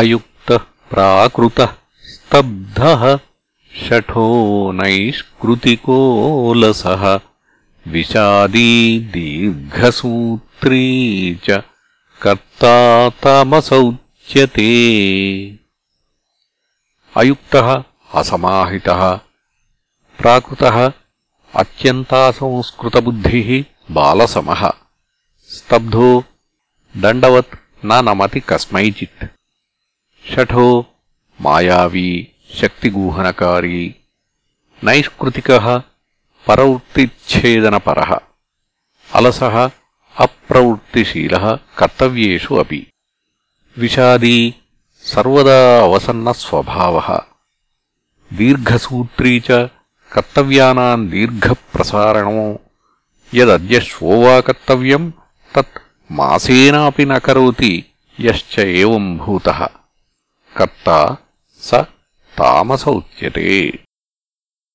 अयुक्तः प्राकृतः स्तब्धः शठो नैष्कृतिकोलसः विषादी दीर्घसूत्री च कर्ता तमसौच्यते अयुक्तः असमाहितः प्राकृतः अत्यन्तासंस्कृतबुद्धिः बालसमः। स्तब्धो दण्डवत् न नमति कस्मैचित्। షఠో మాయావీ శక్తిగూహనకారీ నైష్కృతిక పరవృత్తిచ్ఛేదనపర అలస అప్రవృత్తిశీల కర్తవ్యు అవి విషాదీ సర్వదా అవసన్నస్వభావ దీర్ఘసూత్రీ కర్తవ్యానా దీర్ఘప్రసారణో యదద్య శ్వోవా కర్తవ్యం తత్ మాసేనా కరోతి యశ్చ ఏం భూతః కర్త స తామస ఉచ్యతే